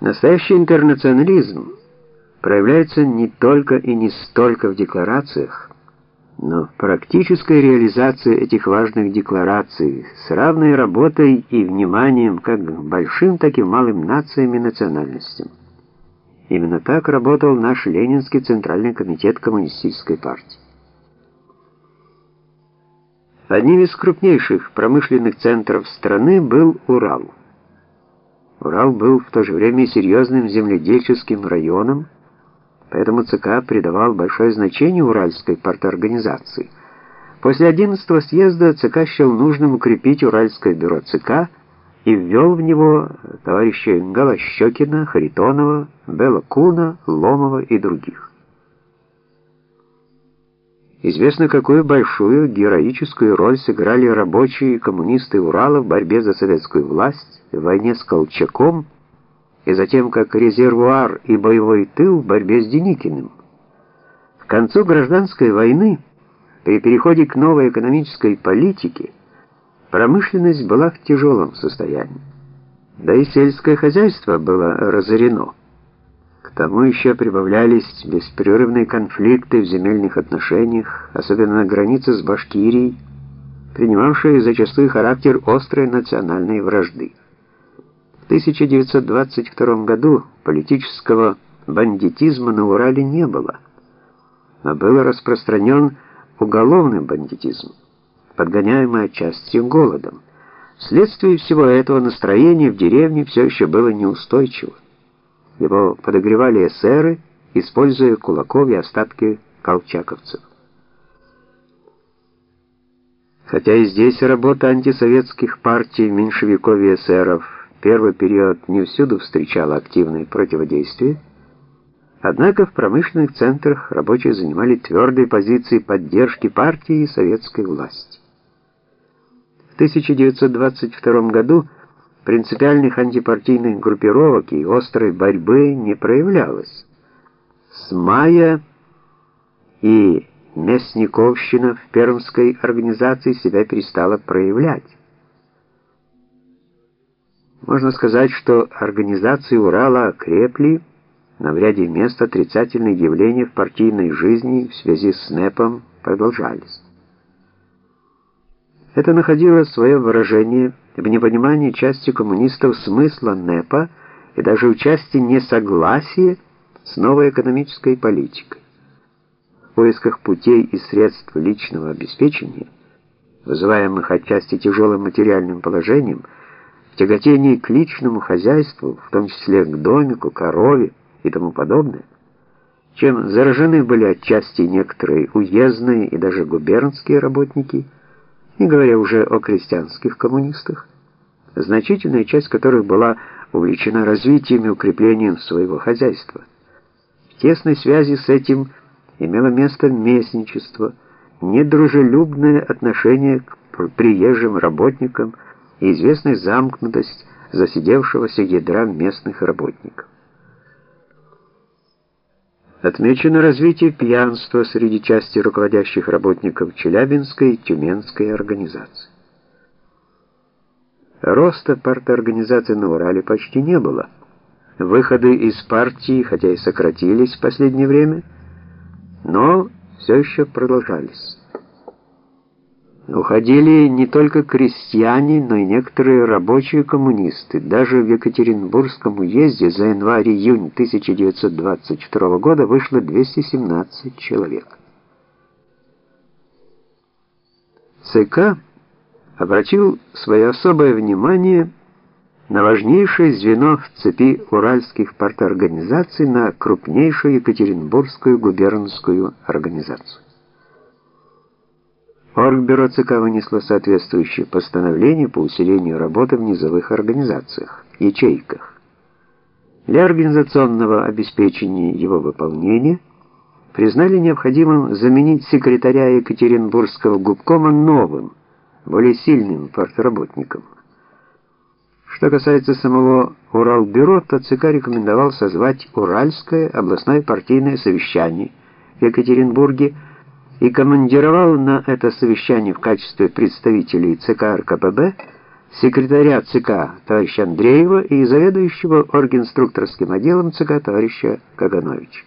Настоящий интернационализм проявляется не только и не столько в декларациях, но в практической реализации этих важных деклараций с равной работой и вниманием как к большим, так и малым нациям и национальностям. Именно так работал наш Ленинский Центральный комитет Коммунистической партии. Одним из крупнейших промышленных центров страны был Урал. Урал был в то же время серьезным земледельческим районом, поэтому ЦК придавал большое значение Уральской парторганизации. После 11-го съезда ЦК счел нужным укрепить Уральское бюро ЦК и ввел в него товарищей Голощекина, Харитонова, Белла Куна, Ломова и других. Известно, какую большую героическую роль сыграли рабочие и коммунисты Урала в борьбе за советскую власть, в войне с Колчаком и затем как резервуар и боевой тыл в борьбе с Деникиным. К концу гражданской войны, при переходе к новой экономической политике, промышленность была в тяжелом состоянии. Да и сельское хозяйство было разорено тому еще прибавлялись беспрерывные конфликты в земельных отношениях, особенно на границе с Башкирией, принимавшие зачастую характер острой национальной вражды. В 1922 году политического бандитизма на Урале не было, но был распространен уголовный бандитизм, подгоняемый отчасти голодом. Вследствие всего этого настроение в деревне все еще было неустойчиво. Его подогревали эсеры, используя кулаков и остатки колчаковцев. Хотя и здесь работа антисоветских партий, меньшевиков и эсеров первый период не всюду встречала активное противодействие, однако в промышленных центрах рабочие занимали твердые позиции поддержки партии и советской власти. В 1922 году принципиальных антипартийных группировок и острой борьбы не проявлялось. С мая и Мясниковщина в Пермской организации себя перестала проявлять. Можно сказать, что организации Урала окрепли, на в ряде мест отрицательные явления в партийной жизни в связи с НЭПом продолжались. Это находило свое выражение в непонимании части коммунистов смысла НЭПа и даже в части несогласия с новой экономической политикой. В поисках путей и средств личного обеспечения, вызываемых отчасти тяжелым материальным положением, в тяготении к личному хозяйству, в том числе к домику, корове и тому подобное, чем заражены были отчасти некоторые уездные и даже губернские работники – не говоря уже о крестьянских коммунистах, значительная часть которых была увлечена развитием и укреплением своего хозяйства. В тесной связи с этим имело место местничество, недружелюбное отношение к приезжим работникам и известная замкнутость засидевшегося ядра местных работников. Отмечено развитие пьянства среди части руководящих работников Челябинской и Тюменской организации. Роста парторганизации на Урале почти не было. Выходы из партии, хотя и сократились в последнее время, но все еще продолжались. Уходили не только крестьяне, но и некоторые рабочие коммунисты. Даже в Екатеринбургском уезде за январь-июнь 1922 года вышло 217 человек. ЦК обратил свое особое внимание на важнейшее звено в цепи уральских парторганизаций на крупнейшую Екатеринбургскую губернскую организацию. Оргбюро ЦК вынесло соответствующее постановление по усилению работы в низовых организациях, ячейках. Для организационного обеспечения его выполнения признали необходимым заменить секретаря Екатеринбургского губкома новым, более сильным партработником. Что касается самого Уралбюро, то ЦК рекомендовал созвать Уральское областное партийное совещание в Екатеринбурге и командировал на это совещание в качестве представителей ЦК РКПБ секретаря ЦК товарища Андреева и заведующего оргинструкторским отделом ЦК товарища Кагановича.